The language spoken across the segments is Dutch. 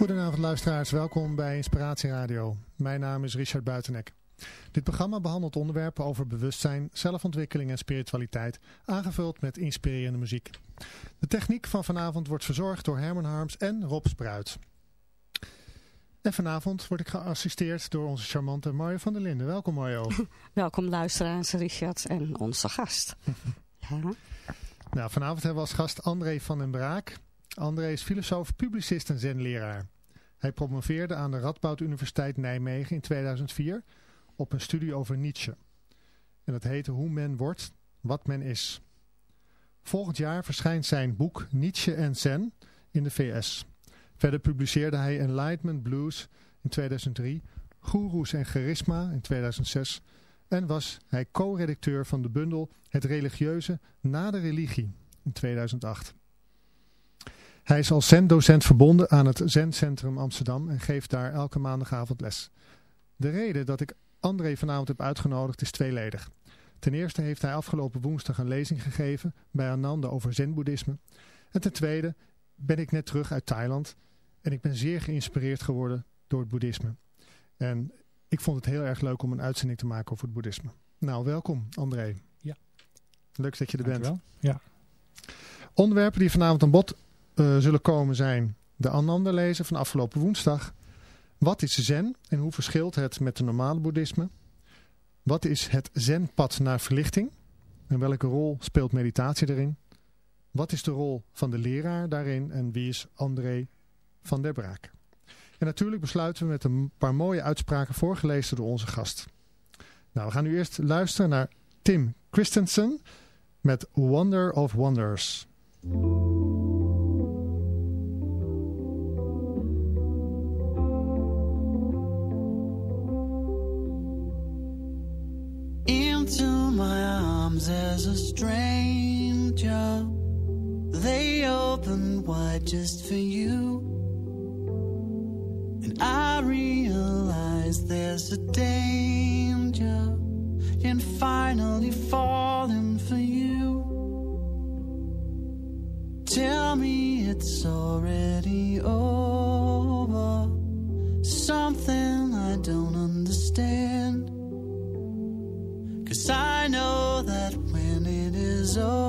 Goedenavond luisteraars, welkom bij Inspiratie Radio. Mijn naam is Richard Buitenek. Dit programma behandelt onderwerpen over bewustzijn, zelfontwikkeling en spiritualiteit, aangevuld met inspirerende muziek. De techniek van vanavond wordt verzorgd door Herman Harms en Rob Spruit. En vanavond word ik geassisteerd door onze charmante Mario van der Linden. Welkom Mario. Welkom luisteraars, Richard en onze gast. ja. Nou, vanavond hebben we als gast André van den Braak. André is filosoof, publicist en zenleraar. Hij promoveerde aan de Radboud Universiteit Nijmegen in 2004 op een studie over Nietzsche. En dat heette Hoe men wordt, wat men is. Volgend jaar verschijnt zijn boek Nietzsche en Zen in de VS. Verder publiceerde hij Enlightenment Blues in 2003, Goeroes en Charisma in 2006 en was hij co-redacteur van de bundel Het religieuze na de religie in 2008. Hij is als Zen-docent verbonden aan het Zen-centrum Amsterdam en geeft daar elke maandagavond les. De reden dat ik André vanavond heb uitgenodigd is tweeledig. Ten eerste heeft hij afgelopen woensdag een lezing gegeven bij Ananda over zen-boeddhisme. En ten tweede ben ik net terug uit Thailand en ik ben zeer geïnspireerd geworden door het boeddhisme. En ik vond het heel erg leuk om een uitzending te maken over het boeddhisme. Nou, welkom André. Ja. Leuk dat je er bent. Dankjewel. Ja. Onderwerpen die vanavond aan bod zullen komen zijn de Ananda lezen van afgelopen woensdag. Wat is zen en hoe verschilt het met de normale boeddhisme? Wat is het zenpad naar verlichting? En welke rol speelt meditatie erin? Wat is de rol van de leraar daarin en wie is André van der Braak? En natuurlijk besluiten we met een paar mooie uitspraken voorgelezen door onze gast. Nou, we gaan nu eerst luisteren naar Tim Christensen met Wonder of Wonders. Arms as a stranger. They open wide just for you. And I realize there's a danger in finally falling for you. Tell me it's already over. Something is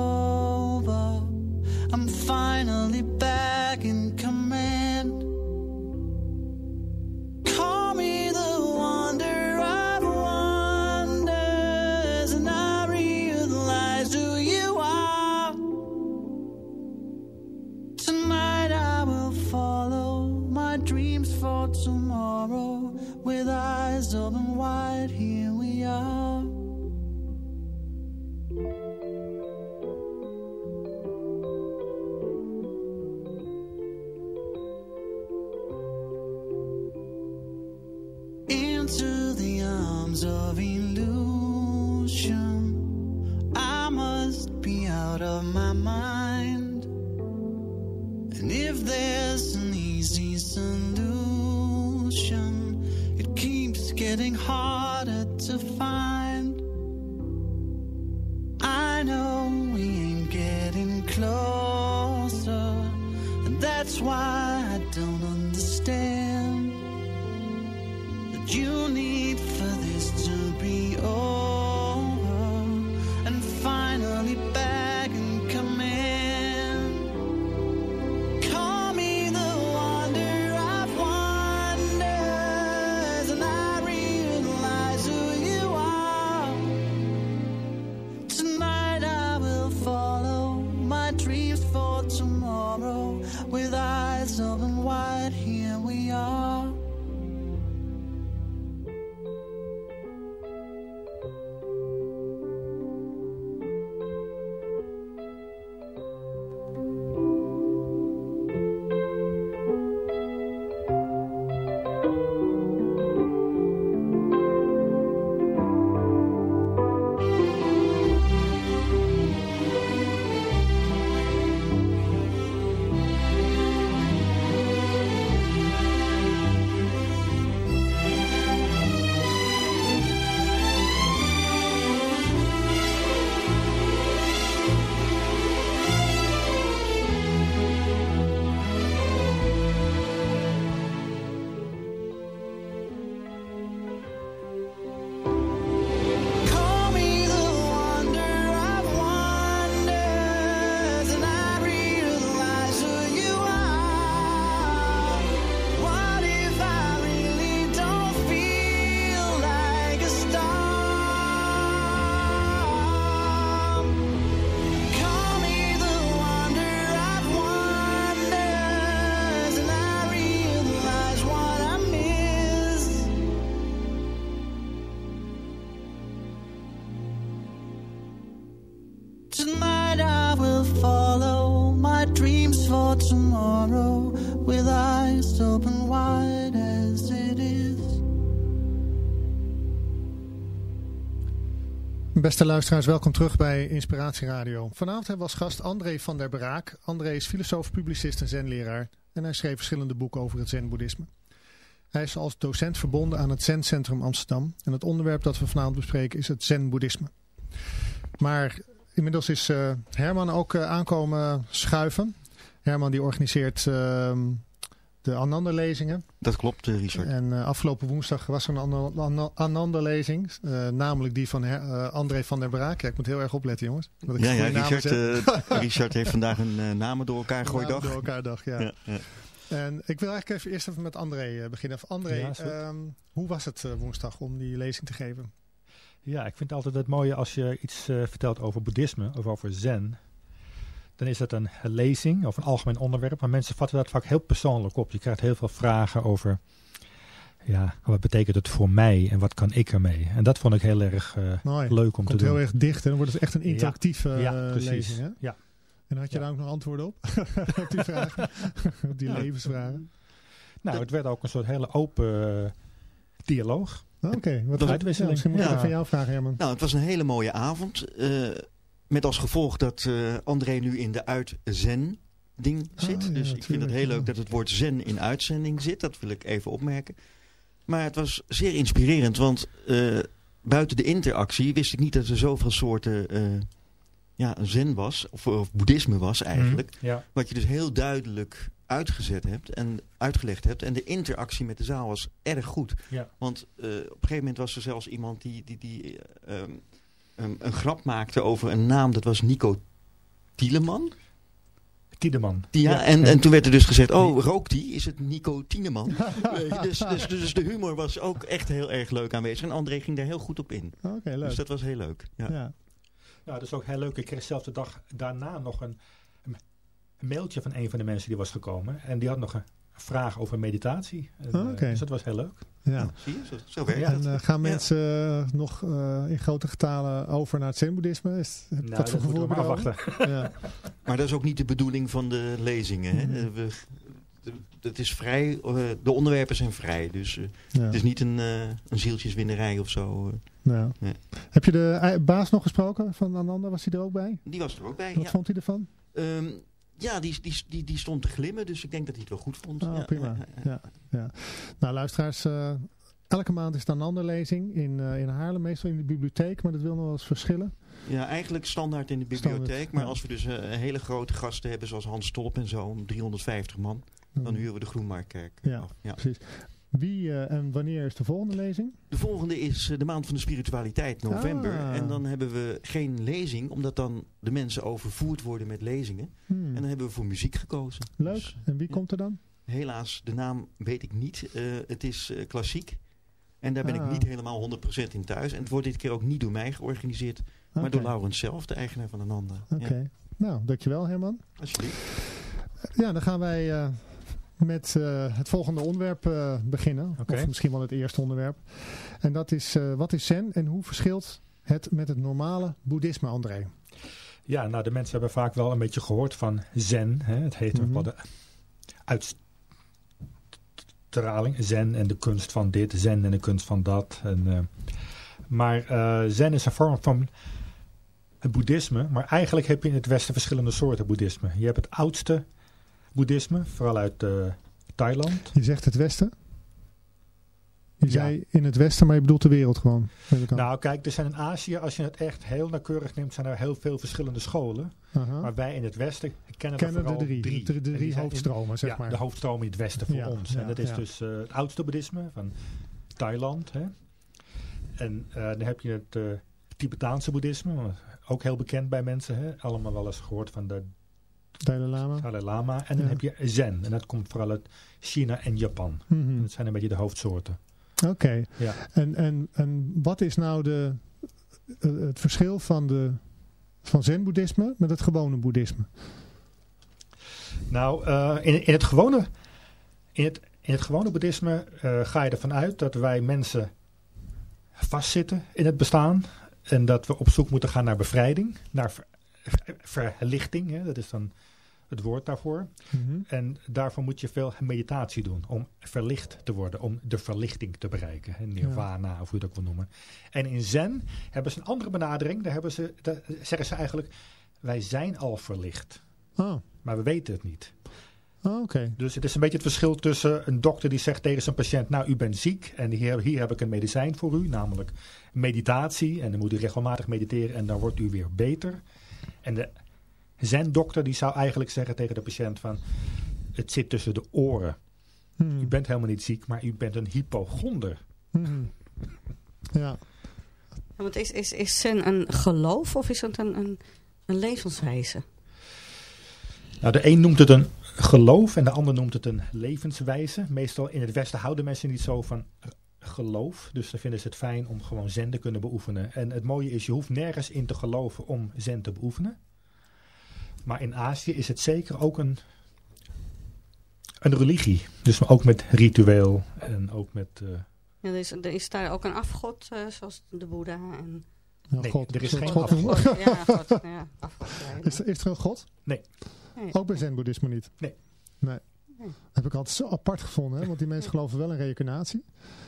that's why I don't understand that you need follow my dreams for tomorrow with eyes open wide as it is. Beste luisteraars, welkom terug bij Inspiratie Radio. Vanavond hebben we als gast André van der Braak. André is filosoof, publicist en zenleraar. En hij schreef verschillende boeken over het zenboeddhisme. Hij is als docent verbonden aan het Zen Centrum Amsterdam. En het onderwerp dat we vanavond bespreken is het zenboeddhisme. Maar inmiddels is eh, Herman ook eh, aankomen schuiven. Herman die organiseert ehm, de Ananda-lezingen. Dat klopt, eh, Richard. En eh, afgelopen woensdag was er een Ana- Ana- Ananda-lezing. eh, namelijk die van Her- eh, André van der Braak. Ja, ik moet heel erg opletten jongens. Dat ik Ja, ja Richard, Richard heeft vandaag een namen door elkaar gegooid Namen dag. Door elkaar dag, ja. Ja, ja. En ik wil eigenlijk even eerst even met André beginnen. André, Ja, is goed. ehm, hoe was het woensdag om die lezing te geven? Ja, ik vind het altijd het mooie als je iets eh, vertelt over boeddhisme of over zen. Dan is dat een lezing of een algemeen onderwerp. Maar mensen vatten dat vaak heel persoonlijk op. Je krijgt heel veel vragen over, ja, wat betekent het voor mij en wat kan ik ermee? En dat vond ik heel erg eh, leuk om Komt te doen. heel erg dicht en dan wordt het echt een Ja. interactieve ja, eh, precies. lezing. Hè? Ja. En had je Ja. daar ook nog antwoorden op? op die vragen? op die Ja. levensvragen? Nou, het werd ook een soort hele open dialoog. Oh, Oké, wat uitwisseling. misschien moet ik Ja. even jou vragen, Herman. Nou, het was een hele mooie avond. eh, met als gevolg dat eh, André nu in de uit-zen ding Ah, zit. ja, dus ik vind het heel leuk dat het woord zen in uitzending zit. Dat wil ik even opmerken. Maar het was zeer inspirerend, want eh, buiten de interactie wist ik niet dat er zoveel soorten eh, ja, zen was. Of, of boeddhisme was eigenlijk. Mhm. Ja. Wat je dus heel duidelijk uitgezet hebt en uitgelegd hebt. En de interactie met de zaal was erg goed. Ja. Want eh, op een gegeven moment was er zelfs iemand die, die, die eh, ehm, een, een grap maakte over een naam. Dat was Nico Tieleman. Tiedeman. Ja, Ja. en, en toen werd er dus gezegd, oh, rookt die? Is het Nico Tieneman? Weet je, dus, dus, dus de humor was ook echt heel erg leuk aanwezig. En André ging daar heel goed op in. Oké, leuk. Dus dat was heel leuk. Ja. ja. Nou, dat is ook heel leuk. Ik kreeg zelfs de dag daarna nog een, een mailtje van een van de mensen die was gekomen. En die had nog een vraag over meditatie. En, Oh, eh, oké. dus dat was heel leuk. ja. Zie je, zo, zo werkt Ja. het. En eh, gaan mensen eh, nog eh, in grote getalen over naar het zen-boeddhisme? Is- Nou, voor dat moeten we maar afwachten. Ja. Maar dat is ook niet de bedoeling van de lezingen. Hè? Mhm. Eh, We, het is vrij, eh, de onderwerpen zijn vrij. Dus eh, Ja. het is niet een, eh, een zieltjeswinnerij of zo. Ja. Nee. Heb je de baas nog gesproken van Ananda? Was hij er ook bij? Die was er ook bij. Wat vond hij ervan? Ehm, ja die, die, die, die stond te glimmen. Dus ik denk dat hij het wel goed vond. Oh, Ja, prima. ja, ja. Nou, luisteraars, elke maand is het een andere lezing in, in Haarlem, meestal in de bibliotheek, maar dat wil nog wel eens verschillen. Ja, eigenlijk standaard in de bibliotheek. Standaard, maar ja. als we dus hele grote gasten hebben, zoals Hans Stolp en zo, om 350 man, dan huren we de Groenmarktkerk Ja. af. Ja. Precies. Wie eh, en wanneer is de volgende lezing? De volgende is eh, de maand van de spiritualiteit, november. Ah. En dan hebben we geen lezing, omdat dan de mensen overvoerd worden met lezingen. Hmm. En dan hebben we voor muziek gekozen. Leuk. Dus, En wie ja. komt er dan? helaas, de naam weet ik niet. Eh, het is klassiek. En daar ben Ah. ik niet helemaal 100% in thuis. En het wordt dit keer ook niet door mij georganiseerd, maar door Laurens zelf, de eigenaar van Ananda. Oké. Ja, Nou, dankjewel Herman. alsjeblieft. Ja, dan gaan wij met eh, het volgende onderwerp eh, beginnen. Oké. Of misschien wel het eerste onderwerp. En dat is, eh, wat is zen en hoe verschilt het met het normale boeddhisme, André? Ja, nou de mensen hebben vaak wel een beetje gehoord van zen. Hè? Het heet ook wel de uitstraling. Zen en de kunst van dit, zen en de kunst van dat. En, maar zen is een vorm van het boeddhisme. Maar eigenlijk heb je in het westen verschillende soorten boeddhisme. Je hebt het oudste boeddhisme, vooral uit eh, Thailand. Je zegt het westen. Je Ja. zei in het westen, maar je bedoelt de wereld gewoon. Nou kijk, er zijn in Azië, als je het echt heel nauwkeurig neemt, zijn er heel veel verschillende scholen. Aha. Maar wij in het westen kennen, er Kennen de vooral drie, de, drie in- hoofdstromen, zeg ja, maar. de hoofdstroom in het westen voor Ja, ons. en dat is dus eh, het oudste boeddhisme van Thailand. Hè. En eh, dan heb je het Tibetaanse boeddhisme, ook heel bekend bij mensen. Hè. Allemaal wel eens gehoord van de Dalai Lama. Dalai Lama. En dan Ja. heb je Zen. En dat komt vooral uit China en Japan. Mhm. En dat zijn een beetje de hoofdsoorten. Oké. Ja. En, en, en wat is nou de, eh, het verschil van, de, van zen-boeddhisme met het gewone boeddhisme? Nou, eh, in, in, het gewone, in, het, in het gewone boeddhisme eh, ga je ervan uit dat wij mensen vastzitten in het bestaan. En dat we op zoek moeten gaan naar bevrijding, naar verlichting. Hè, dat is dan het woord daarvoor. Mhm. En daarvoor moet je veel meditatie doen om verlicht te worden, om de verlichting te bereiken. Hè, nirvana, of hoe je ook wil noemen. En in Zen hebben ze een andere benadering. Daar, hebben ze, daar zeggen ze eigenlijk, wij zijn al verlicht. Oh, Maar we weten het niet. Oh, Oké. Dus het is een beetje het verschil tussen een dokter die zegt tegen zijn patiënt, nou u bent ziek en hier, hier heb ik een medicijn voor u, namelijk meditatie. En dan moet u regelmatig mediteren en dan wordt u weer beter. En de zen-dokter die zou eigenlijk zeggen tegen de patiënt van, het zit tussen de oren. Hmm. U bent helemaal niet ziek, maar u bent een hypochonder. Hmm. Ja. Ja, Want is, is, is zen een geloof of is het een, een, een levenswijze? Nou, de een noemt het een geloof en de ander noemt het een levenswijze. Meestal in het Westen houden mensen niet zo van geloof. Dus dan vinden ze het fijn om gewoon zen te kunnen beoefenen. En het mooie is, je hoeft nergens in te geloven om zen te beoefenen. Maar in Azië is het zeker ook een, een religie. Dus ook met ritueel en ook met... eh, Ja, er, is, er is daar ook een afgod, eh, zoals de Boeddha. En, Ja, Nee, God. er is geen God afgod. ja, God, ja, afgod. ja, Is, er- is er een God? nee. Ook bij zen-boeddhisme niet? Nee. Heb ik altijd zo apart gevonden, hè? want die mensen geloven wel in reïncarnatie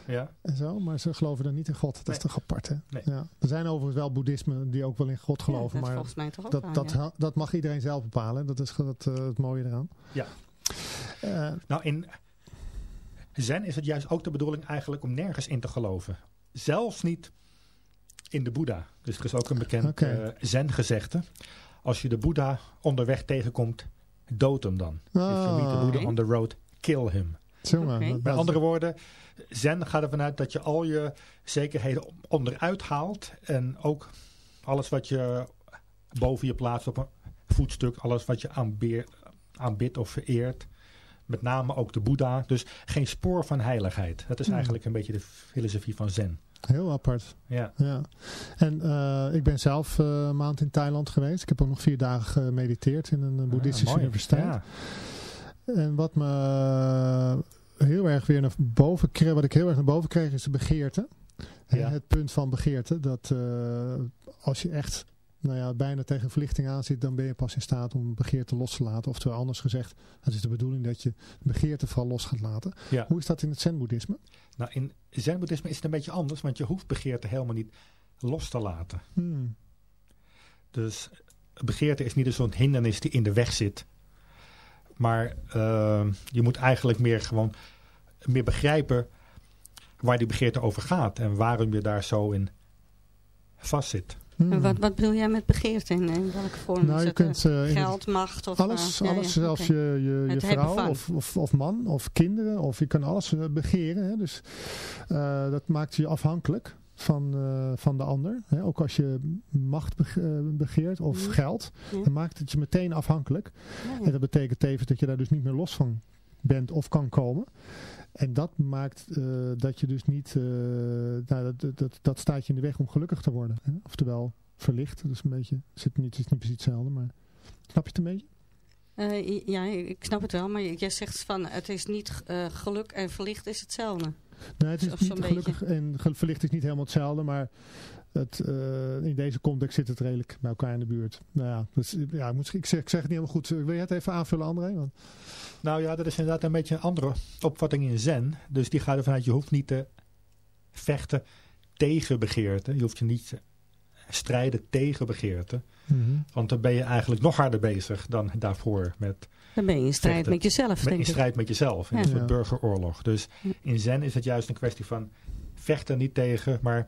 ja. en zo, maar ze geloven dan niet in God. Dat Nee. is toch apart, hè? Nee. Ja. Er zijn overigens wel boeddhismen die ook wel in God geloven, Ja, dat maar volgens mij toch ook dat, dat, ja. ha- dat mag iedereen zelf bepalen. Dat is eh, het mooie eraan. Ja. Eh, Nou, in zen is het juist ook de bedoeling eigenlijk om nergens in te geloven. Zelfs niet in de Boeddha. Dus er is ook een bekend Oké. eh, zen-gezegde. Als je de Boeddha onderweg tegenkomt, dood hem dan. If you meet the. Buddha on the road, kill him. Met andere woorden, zen gaat ervan uit dat je al je zekerheden onderuit haalt. En ook alles wat je boven je plaatst op een voetstuk. Alles wat je aanbeer- aanbidt of vereert. Met name ook de Boeddha. Dus geen spoor van heiligheid. Dat is Hmm. eigenlijk een beetje de filosofie van zen. Heel apart. Ja. Ja. En eh, ik ben zelf eh, een maand in Thailand geweest. Ik heb ook nog vier dagen gemediteerd in een eh, boeddhistische Ah, mooi. universiteit. Ja. En wat me heel erg weer naar boven kreeg, wat ik heel erg naar boven kreeg, is de begeerte. Ja. Het punt van begeerte. Dat als je echt nou ja, bijna tegen verlichting aan zit, dan ben je pas in staat om begeerte los te laten. Oftewel anders gezegd, het is de bedoeling dat je begeerte vooral los gaat laten. Ja. Hoe is dat in het zen-boeddhisme? Nou, in zen-boeddhisme is het een beetje anders. Want je hoeft begeerte helemaal niet los te laten. Hmm. Dus begeerte is niet zo'n hindernis die in de weg zit. Maar eh, je moet eigenlijk meer gewoon meer begrijpen waar die begeerte over gaat. En waarom je daar zo in vastzit. Hmm. Wat, wat bedoel jij met begeerte? In, in welke vorm? Nou, je eh, kunt eh, het- geld, macht? Of, Alles, eh, ja, alles ja, zelfs je, je, je vrouw of, of, of man of kinderen. Of je kan alles eh, begeren. Hè? Dus eh, dat maakt je afhankelijk van, eh, van de ander. Hè? Ook als je macht bege- eh, begeert of Mhm. geld. Ja. Dan maakt het je meteen afhankelijk. En dat betekent tevens dat je daar dus niet meer los van bent of kan komen. En dat maakt eh, dat je dus niet... eh, nou, dat, dat, dat staat je in de weg om gelukkig te worden. Hè? Oftewel verlicht. Is een beetje... Zit niet, het is niet precies hetzelfde, maar... Snap je het een beetje? Eh, ja, ik snap het wel, maar jij zegt van het is niet geluk en verlicht is hetzelfde. Nee, het is niet gelukkig en verlicht is niet helemaal hetzelfde, maar het, eh, in deze context zit het redelijk bij elkaar in de buurt. Nou ja, dus, ja ik, moet, ik, zeg, ik zeg het niet helemaal goed. Wil je het even aanvullen, André? Want, Nou ja, dat is inderdaad een beetje een andere opvatting in zen. Dus die gaat ervan uit, je hoeft niet te vechten tegen begeerte. Je hoeft je niet te strijden tegen begeerte. Want dan ben je eigenlijk nog harder bezig dan daarvoor met Dan ben je in strijd Vechten. met jezelf, denk in ik. strijd met jezelf. In Ja. een soort burgeroorlog. Dus in zen is het juist een kwestie van vechten niet tegen, maar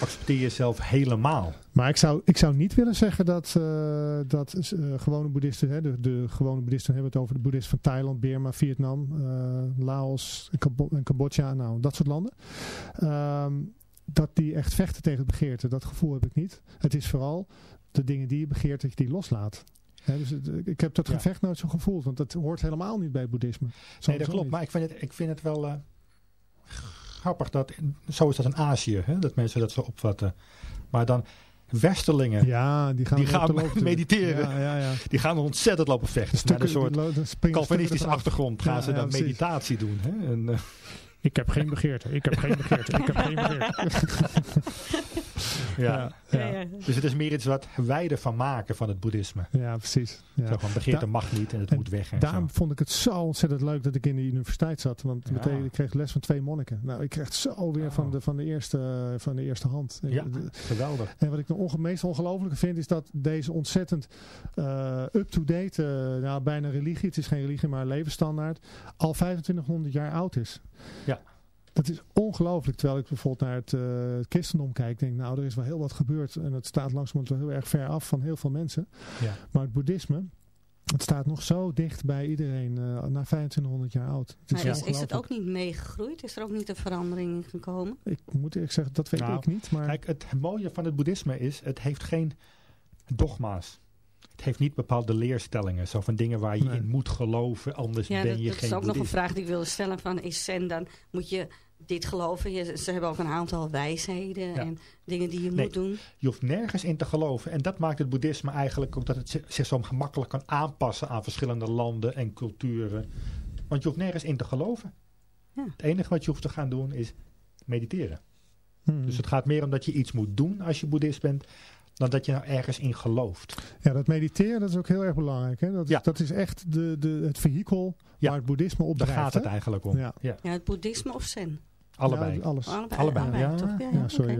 accepteer jezelf helemaal. Maar ik zou, ik zou niet willen zeggen dat, eh, dat eh, gewone boeddhisten, hè, de, de gewone boeddhisten hebben het over de boeddhisten van Thailand, Burma, Vietnam, eh, Laos en, Cabo- en Cambodja, nou dat soort landen. Ehm, dat die echt vechten tegen het begeerte, dat gevoel heb ik niet. Het is vooral de dingen die je begeert dat je die loslaat. Dus het- ik heb dat Ja. gevecht nooit zo gevoeld, want dat hoort helemaal niet bij boeddhisme. Nee, dat klopt. niet. Maar ik vind het, ik vind het wel grappig dat, zo is dat in Azië, hè, dat mensen dat zo opvatten. Maar dan westerlingen, Ja, die gaan, Die gaan mediteren. Ja, ja, ja. die gaan er ontzettend lopen vechten. Naar Stukken- een soort Calvinistische achtergrond gaan Ja, ze ja, dan precies. meditatie doen. Hè? En, eh, Ik heb geen begeerte, ik heb geen begeerte, ik heb geen begeerte. Ja. Ja, Ja, ja. ja. Dus het is meer iets wat wijder van maken van het boeddhisme. Ja, precies. Ja. Zo van begeerte mag niet en het en moet weg en Daarom zo. vond ik het zo ontzettend leuk dat ik in de universiteit zat. Want Ja. meteen, ik kreeg les van twee monniken. Nou, ik kreeg het zo weer Oh. van, de, van, de eerste, van de eerste hand. Ja, De- geweldig. En wat ik nog onge meest ongelooflijke vind is dat deze ontzettend eh, up-to-date, eh, nou, bijna religie, het is geen religie maar een levensstandaard, al 2500 jaar oud is. Ja. Dat is ongelooflijk. Terwijl ik bijvoorbeeld naar het, eh, het christendom kijk, denk nou er is wel heel wat gebeurd. En het staat langzamerhand wel heel erg ver af van heel veel mensen. Ja. Maar het boeddhisme, het staat nog zo dicht bij iedereen, eh, na 2500 jaar oud. Het Maar is, is het ook niet meegegroeid? Is er ook niet een verandering in gekomen? Ik moet eerlijk zeggen, dat weet Nou, ik niet. Maar Kijk, het mooie van het boeddhisme is, het heeft geen dogma's. Het heeft niet bepaalde leerstellingen, zo van dingen waar je Nee. in moet geloven, anders Ja, ben dat, je dat geen is ook nog een vraag die ik wilde stellen. Van, is zen dan, moet je dit geloven? Je, ze hebben ook een aantal wijsheden Ja. en dingen die je Nee. moet doen. Je hoeft nergens in te geloven. En dat maakt het boeddhisme eigenlijk ook dat het zi- zich zo gemakkelijk kan aanpassen aan verschillende landen en culturen. Want je hoeft nergens in te geloven. Ja. Het enige wat je hoeft te gaan doen is mediteren. Hmm. Dus het gaat meer om dat je iets moet doen als je boeddhist bent, dan dat je nou ergens in gelooft. Ja, dat mediteren dat is ook heel erg belangrijk. Hè? Dat, is, Ja. dat is echt de, de, het vehikel Ja. waar het boeddhisme op Daar gaat het hè? eigenlijk om. Ja. Ja. Ja, het boeddhisme of zen? Allebei. Ja, alles. Allebei. Allebei, ja. toch? Ja, Ja, sorry.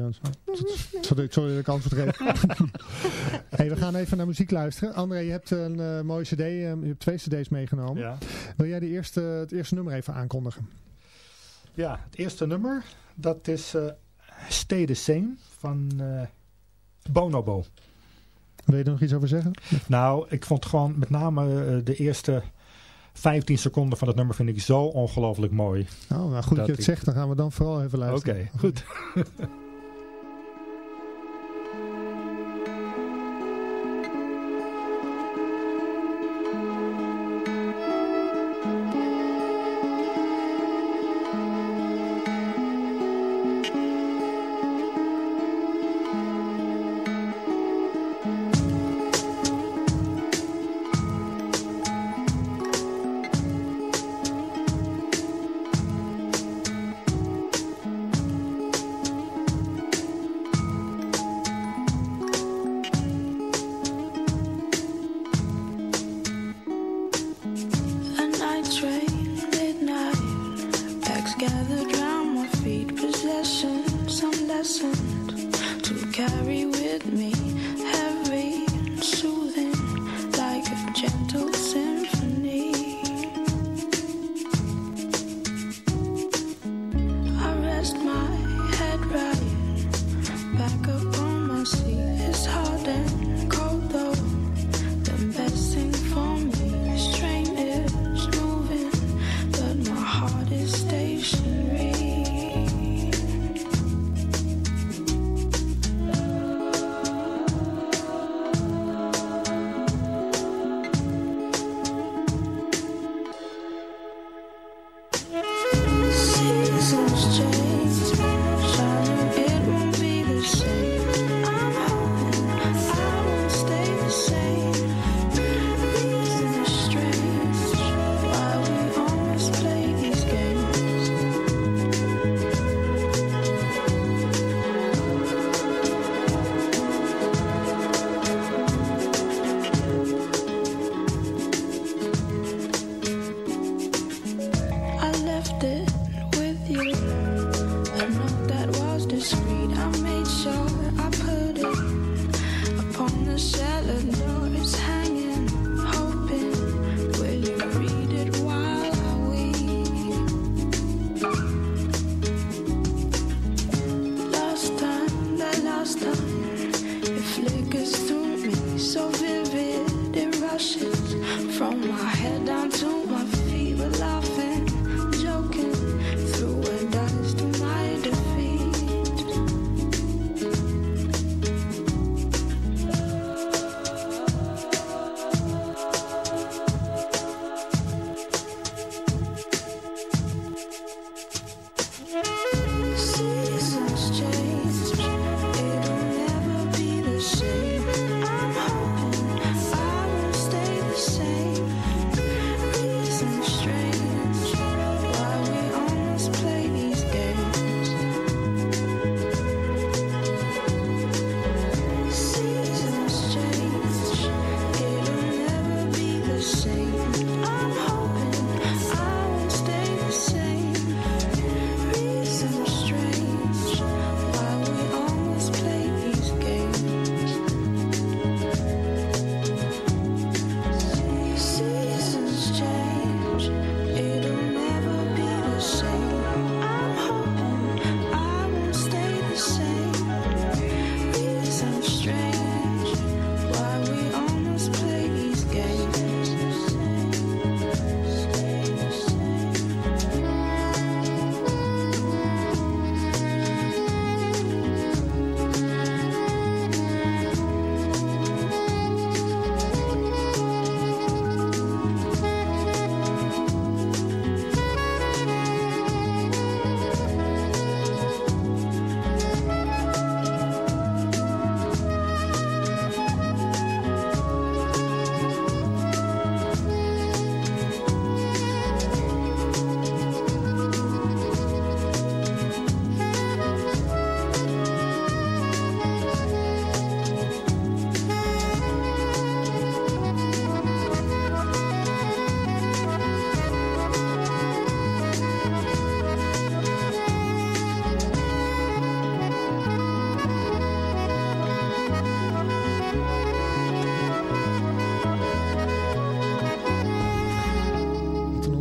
Sorry, sorry dat ik antwoord geef. hey, we gaan even naar muziek luisteren. André, je hebt een eh, mooie cd. eh, je hebt twee cd's meegenomen. Ja. Wil jij de eerste, het eerste nummer even aankondigen? ja, het eerste nummer, dat is eh Stay the Same van eh, Bonobo. Wil je er nog iets over zeggen? Nou, ik vond gewoon met name de eerste 15 seconden van het nummer vind ik zo ongelooflijk mooi. Oh, nou goed dat, je het zegt. Dan gaan we dan vooral even Oké, luisteren. goed.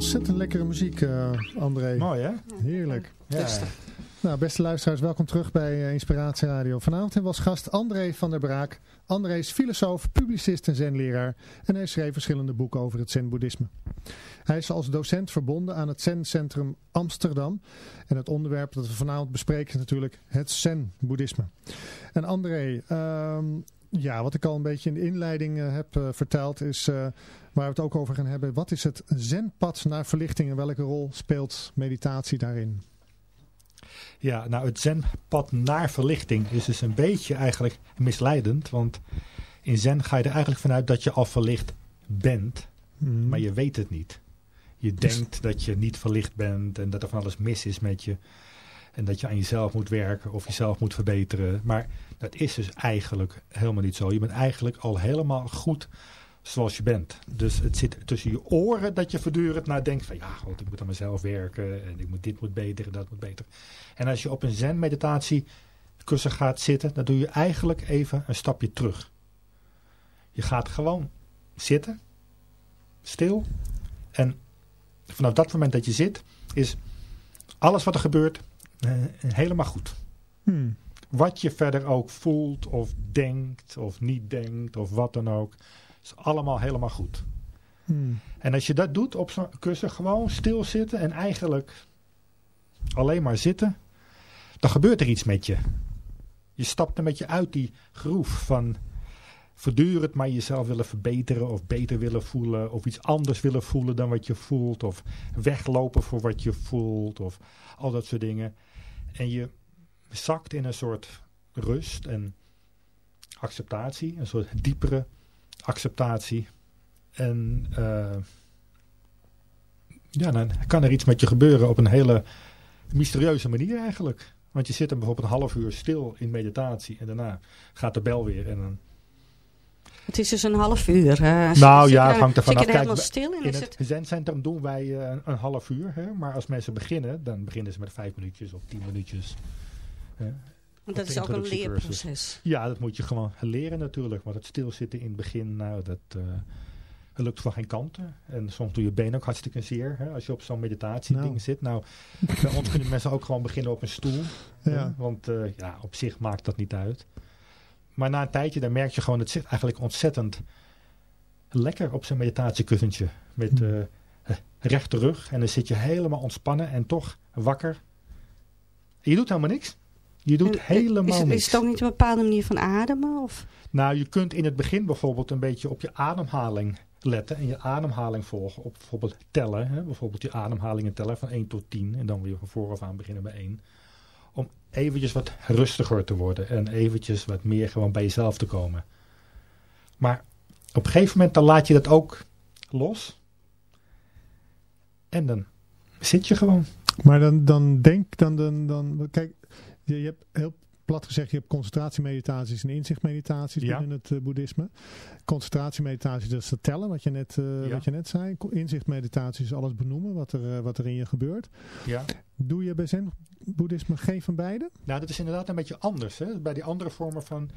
ontzettend lekkere muziek, eh, André. Mooi hè? Heerlijk. Ja. Nou, beste luisteraars, welkom terug bij eh, Inspiratie Radio. Vanavond hebben we als gast André van der Braak. André is filosoof, publicist en zenleraar en hij schreef verschillende boeken over het zen-boeddhisme. Hij is als docent verbonden aan het Zen-centrum Amsterdam. En het onderwerp dat we vanavond bespreken is natuurlijk het zen-boeddhisme. En André, ehm, ja, wat ik al een beetje in de inleiding eh, heb eh, verteld is... eh, waar we het ook over gaan hebben. Wat is het zenpad naar verlichting en welke rol speelt meditatie daarin? Ja, nou het zenpad naar verlichting is dus een beetje eigenlijk misleidend. Want in zen ga je er eigenlijk vanuit dat je al verlicht bent, Mhm. maar je weet het niet. Je denkt dat je niet verlicht bent en dat er van alles mis is met je. En dat je aan jezelf moet werken of jezelf moet verbeteren. Maar dat is dus eigenlijk helemaal niet zo. Je bent eigenlijk al helemaal goed zoals je bent. Dus het zit tussen je oren dat je voortdurend nadenkt van... ja, god, ik moet aan mezelf werken en ik moet, dit moet beter, dat moet beter. En als je op een zen-meditatie kussen gaat zitten... dan doe je eigenlijk even een stapje terug. Je gaat gewoon zitten, stil. En vanaf dat moment dat je zit, is alles wat er gebeurt helemaal goed. Hmm. Wat je verder ook voelt of denkt of niet denkt of wat dan ook... is allemaal helemaal goed. Hmm. En als je dat doet op zo'n kussen, gewoon stilzitten en eigenlijk alleen maar zitten, dan gebeurt er iets met je. Je stapt een beetje uit die groef van voortdurend maar jezelf willen verbeteren of beter willen voelen of iets anders willen voelen dan wat je voelt of weglopen voor wat je voelt of al dat soort dingen. En je zakt in een soort rust en acceptatie, een soort diepere acceptatie. En eh, ja, dan kan er iets met je gebeuren op een hele mysterieuze manier eigenlijk. Want je zit dan bijvoorbeeld een half uur stil in meditatie en daarna gaat de bel weer. En dan, Het is dus een half uur. hè. Nou ja, het hangt ervan zit je af. er Kijk, helemaal stil in? in het het, zencentrum doen wij eh, een, een half uur. Hè? Maar als mensen beginnen, dan beginnen ze met vijf minuutjes of tien minuutjes. hè. want dat is ook een leerproces. Ja, dat moet je gewoon leren natuurlijk. Want het stilzitten in het begin, nou, dat, eh, dat lukt van geen kanten. En soms doe je been ook hartstikke zeer. Hè, als je op zo'n meditatieding Nou. zit. Nou, bij ons kunnen mensen ook gewoon beginnen op een stoel. Ja. want eh, ja, op zich maakt dat niet uit. Maar na een tijdje, dan merk je gewoon, het zit eigenlijk ontzettend lekker op zo'n meditatiekussentje. Met eh, rechte rug. En dan zit je helemaal ontspannen en toch wakker. En je doet helemaal niks. Je doet En, eh, helemaal is, niks. Is het ook niet een bepaalde manier van ademen? Of? Nou, je kunt in het begin bijvoorbeeld een beetje op je ademhaling letten. En je ademhaling volgen. Op bijvoorbeeld tellen. Hè? Bijvoorbeeld je ademhalingen tellen van 1 tot 10. En dan weer van vooraf aan beginnen bij 1. Eventjes wat rustiger te worden. En eventjes wat meer gewoon bij jezelf te komen. Maar op een gegeven moment dan laat je dat ook los. En dan zit je gewoon. Maar dan, dan denk, dan, dan, dan, kijk, je, je hebt heel plat gezegd, je hebt concentratiemeditaties en inzichtmeditaties Ja. binnen het eh, boeddhisme. Concentratiemeditatie, dat is het tellen, wat je net, eh, Ja. wat je net zei. Inzichtmeditatie is alles benoemen, wat er, eh, wat er in je gebeurt. Ja. Doe je bij zen-boeddhisme geen van beide? Nou, dat is inderdaad een beetje anders. Hè? Bij die andere vormen van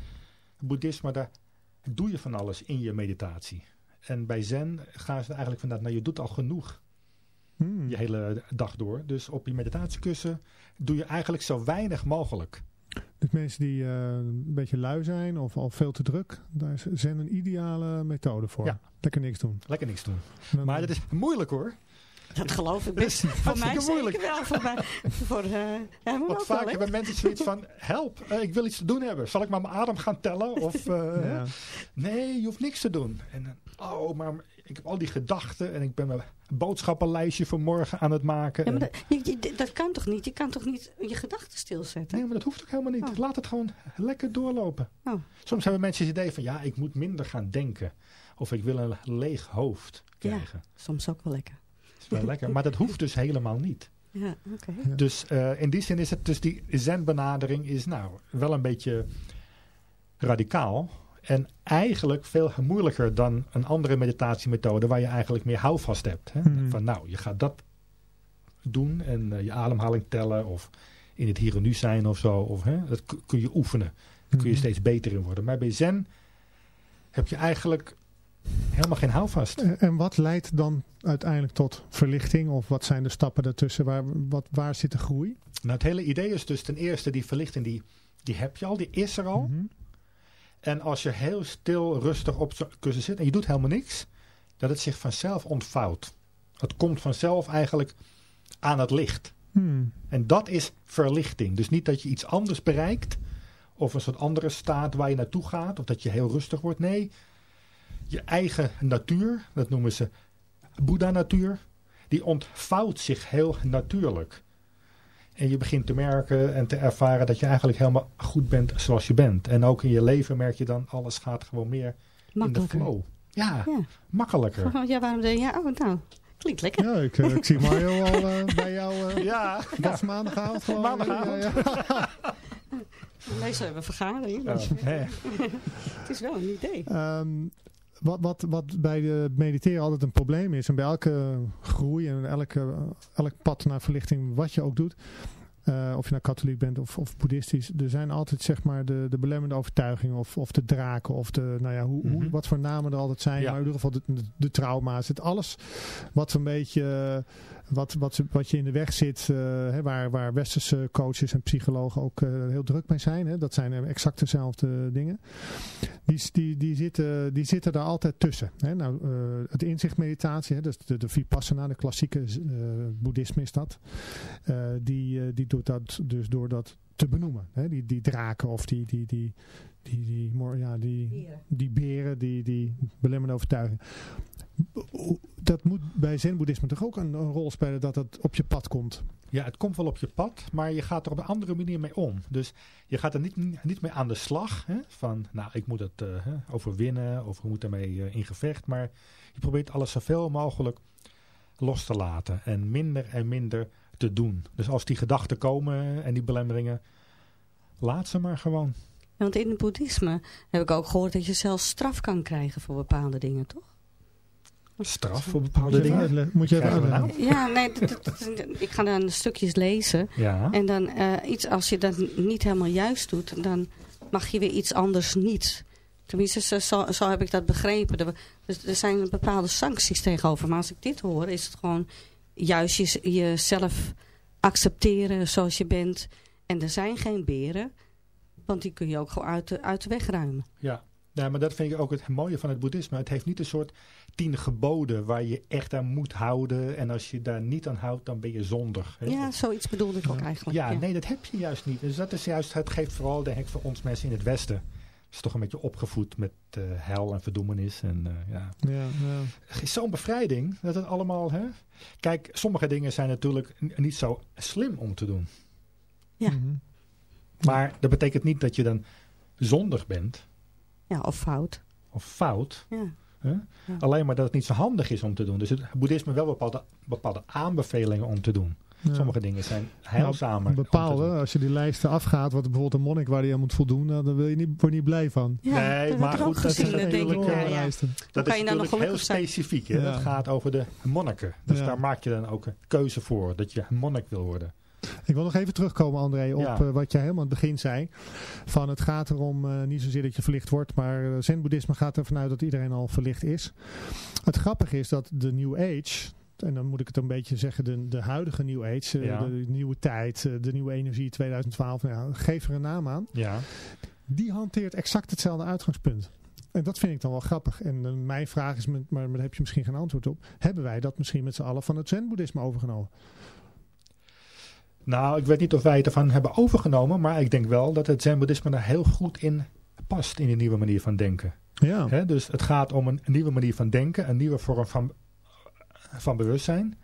boeddhisme, daar doe je van alles in je meditatie. En bij zen gaan ze eigenlijk vanuit, nou je doet al genoeg Hmm. je hele dag door. Dus op je meditatiekussen doe je eigenlijk zo weinig mogelijk. Dus mensen die eh, een beetje lui zijn of al veel te druk, daar is zen een ideale methode voor. Ja. Lekker niks doen. Lekker niks doen. Dan- Maar dat is moeilijk hoor. Dat geloof ik best. is Voor mij moeilijk. zeker wel. Voor, mij, voor eh Want wel, vaak hebben mensen zoiets van, help, eh, ik wil iets te doen hebben. Zal ik maar mijn adem gaan tellen? Of, eh, Ja. nee, je hoeft niks te doen. En dan, oh, maar ik heb al die gedachten en ik ben mijn boodschappenlijstje voor morgen aan het maken. Ja, maar dat, je- je- dat kan toch niet? Je kan toch niet je gedachten stilzetten? Nee, maar dat hoeft ook helemaal niet. Oh. Laat het gewoon lekker doorlopen. Oh. Soms hebben mensen het idee van, ja, ik moet minder gaan denken. Of ik wil een leeg hoofd krijgen. Soms ook wel lekker. Is wel lekker. Maar dat hoeft dus helemaal niet. Ja, oké. Ja. Dus eh, in die zin is het dus die zen-benadering is nou wel een beetje radicaal. En eigenlijk veel moeilijker dan een andere meditatiemethode waar je eigenlijk meer houvast hebt. Hè? Mhm. Van nou, je gaat dat doen en eh, je ademhaling tellen of in het hier en nu zijn of zo. Of, hè? Dat kun je oefenen. Daar kun je Mhm. steeds beter in worden. Maar bij zen heb je eigenlijk helemaal geen houvast. En wat leidt dan uiteindelijk tot verlichting? Of wat zijn de stappen daartussen? Waar, wat, waar zit de groei? Nou, het hele idee is dus ten eerste die verlichting, die, die heb je al, die is er al. Mhm. En als je heel stil, rustig op zo'n kussen zit en je doet helemaal niks, dat het zich vanzelf ontvouwt. Het komt vanzelf eigenlijk aan het licht. Hmm. En dat is verlichting. Dus niet dat je iets anders bereikt, of een soort andere staat waar je naartoe gaat, of dat je heel rustig wordt. Nee, je eigen natuur, dat noemen ze Boeddha-natuur, die ontvouwt zich heel natuurlijk. En je begint te merken en te ervaren dat je eigenlijk helemaal goed bent zoals je bent. En ook in je leven merk je dan, alles gaat gewoon meer in de flow. Ja, Ja. makkelijker. Ja, waarom denk je? Ja, oh, nou, klinkt lekker. Ja, ik, eh, ik zie Mario al eh, bij jou. eh Ja, dat is maandagavond gewoon. Maandagavond. Ja, ja. Meestal hebben we vergadering. Ja, dus. Het is wel een idee. Ehm, wat, wat, wat bij de mediteren altijd een probleem is, en bij elke groei en elke, elk pad naar verlichting, wat je ook doet, eh, of je nou katholiek bent of, of boeddhistisch, er zijn altijd zeg maar de, de belemmerende overtuigingen of, of de draken of de, nou ja, hoe, hoe, Mhm. wat voor namen er altijd zijn, Ja. maar in ieder geval de, de, de trauma's, het alles wat een beetje, eh, wat, wat, wat je in de weg zit, eh, hè, waar, waar westerse coaches en psychologen ook heel druk mee zijn, hè, dat zijn exact dezelfde dingen die, die, die, zitten, die zitten daar altijd tussen. Hè? Nou, eh, het inzichtmeditatie, hè, dus de, Vipassana, de klassieke eh, boeddhisme is dat. Eh, die, die doet dat dus door dat te benoemen. Hè? Die, die draken of die, die, die, die, die, ja, die, Beren. die beren, die, die belemmerende overtuiging. Dat moet bij zen-boeddhisme toch ook een, een rol spelen dat het op je pad komt. Ja, het komt wel op je pad, maar je gaat er op een andere manier mee om. Dus je gaat er niet, niet mee aan de slag. Hè, van, nou, ik moet het hè, overwinnen of ik moet ermee eh, in gevecht. Maar je probeert alles zoveel mogelijk los te laten. En minder en minder te doen. Dus als die gedachten komen en die belemmeringen, laat ze maar gewoon. Ja, want in het boeddhisme heb ik ook gehoord dat je zelfs straf kan krijgen voor bepaalde dingen, toch? Straf voor bepaalde dingen. uitleggen? Moet je even we nou? uitleggen? Ja, nee, ik ga dan stukjes lezen. Ja, En dan eh, iets, als je dat niet helemaal juist doet, dan mag je weer iets anders niet. Tenminste, zo, zo, zo heb ik dat begrepen. Er, dus er zijn bepaalde sancties tegenover. Maar als ik dit hoor, is het gewoon juist je, jezelf accepteren zoals je bent. En er zijn geen beren, want die kun je ook gewoon uit de, uit de weg ruimen. ja. Ja, maar dat vind ik ook het mooie van het boeddhisme. Het heeft niet een soort tien geboden waar je echt aan moet houden. En als je daar niet aan houdt, dan ben je zondig. hè. Ja, zoiets bedoelde ik ook Ja. eigenlijk. Ja, nee, dat heb je juist niet. Dus dat is juist, het geeft vooral, denk ik, voor ons mensen in het Westen. Is toch een beetje opgevoed met eh, hel en verdoemenis. En eh, ja, Ja, ja. het is zo'n bevrijding dat het allemaal, hè. Kijk, sommige dingen zijn natuurlijk niet zo slim om te doen. Ja. Mhm. Maar dat betekent niet dat je dan zondig bent Ja, of fout. of fout. Ja. Hè? Ja. Alleen maar dat het niet zo handig is om te doen. Dus het boeddhisme wel bepaalde, bepaalde aanbevelingen om te doen. Ja. Sommige dingen zijn heilzamer. te bepaalde, als je die lijsten afgaat, wat bijvoorbeeld een monnik waar die aan moet voldoen, nou, dan wil je niet, word je niet blij van. Ja, Nee, dat maar goed, dat is gezien, dat denk ik. Ja, ja. Dat kan is je dan nog natuurlijk heel zijn? specifiek. Hè? Ja. Dat gaat over de monniken. Dus Ja. daar maak je dan ook een keuze voor. Dat je monnik wil worden. Ik wil nog even terugkomen, André, op Ja. eh, wat jij helemaal aan het begin zei. Van het gaat erom eh, niet zozeer dat je verlicht wordt, maar eh, zen-boeddhisme gaat ervan uit dat iedereen al verlicht is. Het grappige is dat de New Age, en dan moet ik het een beetje zeggen, de, de huidige New Age, eh, Ja. de nieuwe tijd, eh, de nieuwe energie 2012, nou ja, geef er een naam aan. Ja. Die hanteert exact hetzelfde uitgangspunt. En dat vind ik dan wel grappig. En eh, mijn vraag is, met- maar daar heb je misschien geen antwoord op. Hebben wij dat misschien met z'n allen van het zen-boeddhisme overgenomen? Nou, ik weet niet of wij het ervan hebben overgenomen, maar ik denk wel dat het zen-boeddhisme er heel goed in past in die nieuwe manier van denken. Ja. Dus het gaat om een nieuwe manier van denken, een nieuwe vorm van, van bewustzijn.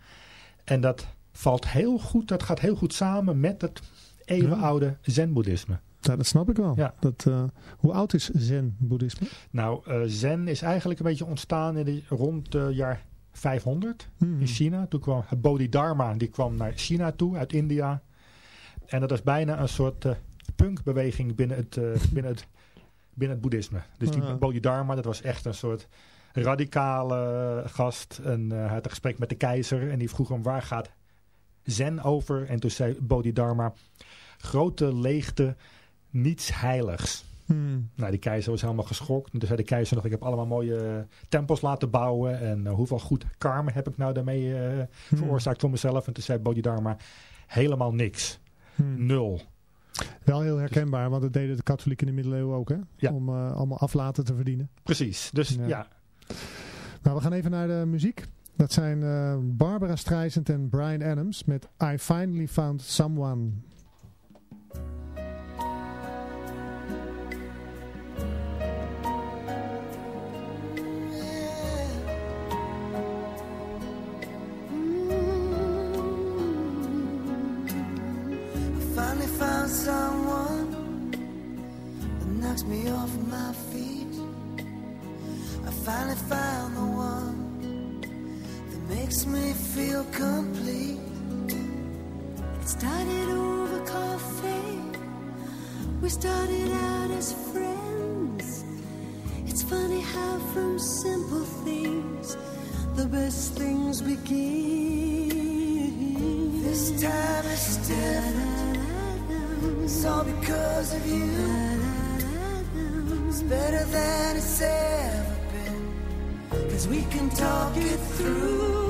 En dat valt heel goed, dat gaat heel goed samen met het eeuwenoude zen-boeddhisme. Ja, dat snap ik wel. Ja. Dat, eh, hoe oud is zen-boeddhisme? Nou, eh, zen is eigenlijk een beetje ontstaan in de, rond het jaar 500 Hmm. in China. Toen kwam het Bodhidharma, die kwam naar China toe uit India. En dat is bijna een soort eh, punkbeweging binnen het, binnen, het, binnen het boeddhisme. Dus die Ah. Bodhidharma, dat was echt een soort radicale gast. En eh, hij had een gesprek met de keizer en die vroeg hem waar gaat zen over? En toen zei Bodhidharma, grote leegte, niets heiligs. Hmm. Nou, die keizer was helemaal geschokt. En toen zei de keizer nog, ik heb allemaal mooie eh, tempels laten bouwen. En eh, hoeveel goed karma heb ik nou daarmee Hmm. veroorzaakt voor mezelf? En toen zei Bodhidharma, helemaal niks. Hmm. Nul. Wel heel herkenbaar, want dat deden de katholieken in de middeleeuwen ook, hè? Ja. Om allemaal aflaten te verdienen. Precies. Dus Ja. ja, Nou, we gaan even naar de muziek. Dat zijn eh, Barbara Streisand en Brian Adams met I Finally Found Someone. All because of you. It's better than it's ever been. Cause we can talk it through.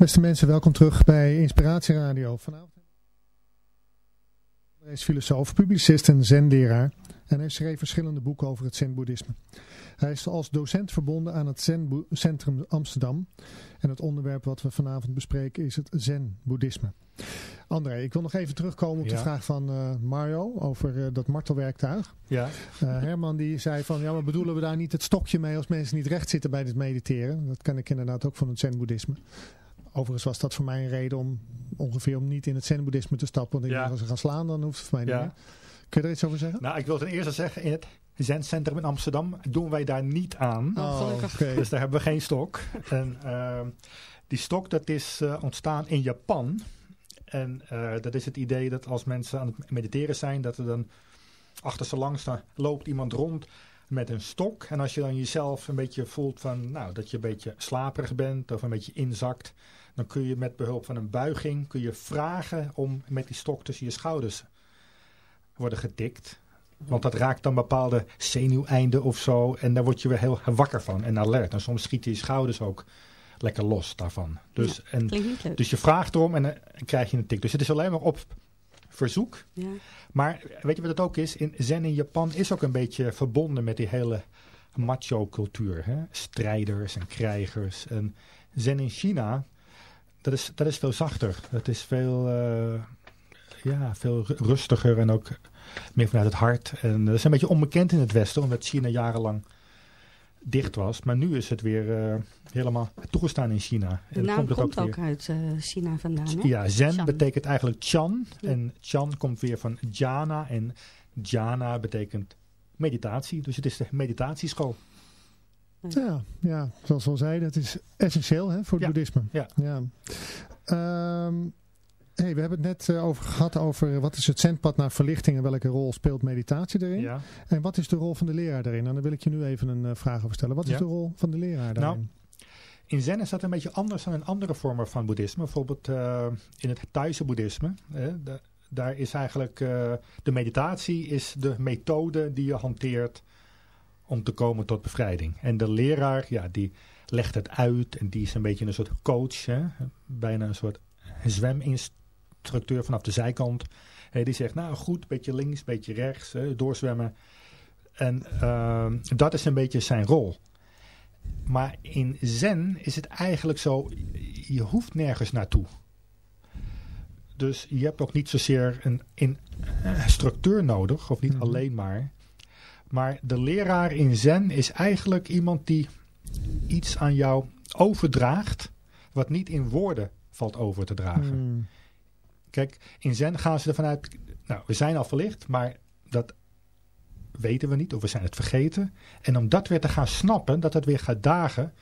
Beste mensen, welkom terug bij Inspiratie Radio. Vanavond hij is filosoof, publicist en zenleraar en hij schreef verschillende boeken over het zen-boeddhisme. Hij is als docent verbonden aan het Zen-centrum Amsterdam en het onderwerp wat we vanavond bespreken is het zen-boeddhisme. André, ik wil nog even terugkomen op de vraag van eh, Mario over eh, dat martelwerktuig. Ja. Eh, Herman die zei van, ja maar bedoelen we daar niet het stokje mee als mensen niet recht zitten bij het mediteren? Dat ken ik inderdaad ook van het zen-boeddhisme. Overigens was dat voor mij een reden om ongeveer om niet in het zen-boeddhisme te stappen. Want ik Ja. als ze gaan slaan, dan hoeft het voor mij niet Ja. meer. Kun je er iets over zeggen? Nou, ik wil ten eerste zeggen, in het Zen-centrum in Amsterdam doen wij daar niet aan. Oh, oké. Dus daar hebben we geen stok. En ehm, die stok dat is eh, ontstaan in Japan. En eh, dat is het idee dat als mensen aan het mediteren zijn, dat er dan achter ze langs dan loopt iemand rond met een stok. En als je dan jezelf een beetje voelt van, nou, dat je een beetje slaperig bent of een beetje inzakt, dan kun je met behulp van een buiging kun je vragen om met die stok tussen je schouders worden getikt. Want dat raakt dan bepaalde zenuweinden of zo. En daar word je weer heel wakker van en alert. En soms schieten je schouders ook lekker los daarvan. Dus, en, dus je vraagt erom en dan krijg je een tik. Dus het is alleen maar op verzoek. ja. Maar weet je wat het ook is? In Zen in Japan is ook een beetje verbonden met die hele macho cultuur. Hè? Strijders en krijgers. En Zen in China, dat is, dat is veel zachter. Het is veel, eh, ja, veel ru- rustiger en ook meer vanuit het hart. En dat is een beetje onbekend in het Westen, omdat China jarenlang dicht was. Maar nu is het weer eh, helemaal toegestaan in China. De naam het komt weer- ook uit eh, China vandaan, hè? ja, zen Chan. betekent eigenlijk chan. Ja. En chan komt weer van jhana. En jhana betekent meditatie. Dus het is de meditatieschool. Ja, ja, zoals we al zeiden, het is essentieel hè, voor het Ja, boeddhisme. ja. ja. Ehm, hey, we hebben het net eh, over gehad over wat is het zendpad naar verlichting en welke rol speelt meditatie erin. Ja. En wat is de rol van de leraar daarin? En daar wil ik je nu even een eh, vraag over stellen. Wat is de rol van de leraar daarin? In zen is dat een beetje anders dan in andere vormen van boeddhisme. Bijvoorbeeld eh, in het Thaise boeddhisme. hè, da- daar is eigenlijk de meditatie is de methode die je hanteert om te komen tot bevrijding. En de leraar, ja, die legt het uit en die is een beetje een soort coach. Hè, bijna een soort zweminstructeur vanaf de zijkant. Hè, die zegt, nou goed, beetje links, beetje rechts, hè, doorzwemmen. En ehm, dat is een beetje zijn rol. Maar in zen is het eigenlijk zo, je hoeft nergens naartoe. Dus je hebt ook niet zozeer een, een structuur nodig, of niet Mhm. alleen maar. Maar de leraar in zen is eigenlijk iemand die iets aan jou overdraagt, wat niet in woorden valt over te dragen. Hmm. Kijk, in zen gaan ze ervan uit, nou, we zijn al verlicht, maar dat weten we niet of we zijn het vergeten. En om dat weer te gaan snappen, dat het weer gaat dagen,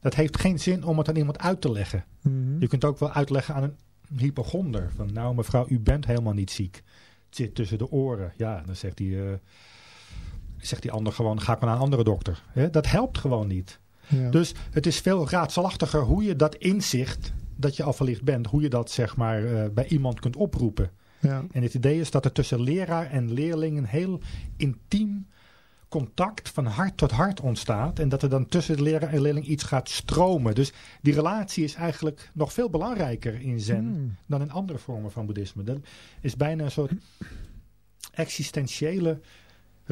dat heeft geen zin om het aan iemand uit te leggen. Mhm. Je kunt ook wel uitleggen aan een hypochonder, van nou mevrouw, u bent helemaal niet ziek. Het zit tussen de oren. Ja, dan zegt die, eh, zegt die ander gewoon, ga ik maar naar een andere dokter. Hè, dat helpt gewoon niet. Ja. Dus het is veel raadselachtiger hoe je dat inzicht, dat je al verlicht bent, hoe je dat zeg maar eh, bij iemand kunt oproepen. ja. En het idee is dat er tussen leraar en leerling een heel intiem contact van hart tot hart ontstaat. En dat er dan tussen de leraar en leerling iets gaat stromen. Dus die relatie is eigenlijk nog veel belangrijker in zen Hmm. dan in andere vormen van boeddhisme. Dat is bijna een soort existentiële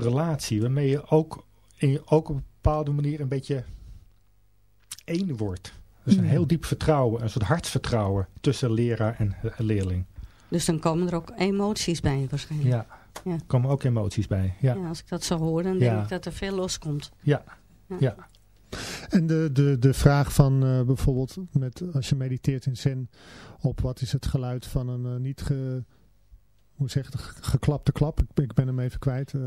relatie. Waarmee je ook, in je ook op een bepaalde manier een beetje één wordt. Dus een Hmm. heel diep vertrouwen, een soort hartsvertrouwen tussen leraar en leerling. Dus dan komen er ook emoties bij waarschijnlijk. Ja, Ja. er komen ook emoties bij. Ja, Ja, als ik dat zo hoor, dan Ja. denk ik dat er veel loskomt. ja, Ja. ja. En de, de, de vraag van eh, bijvoorbeeld met, als je mediteert in zen op wat is het geluid van een eh, niet ge, hoe zeg je geklapte klap. Ik, ben hem even kwijt. eh,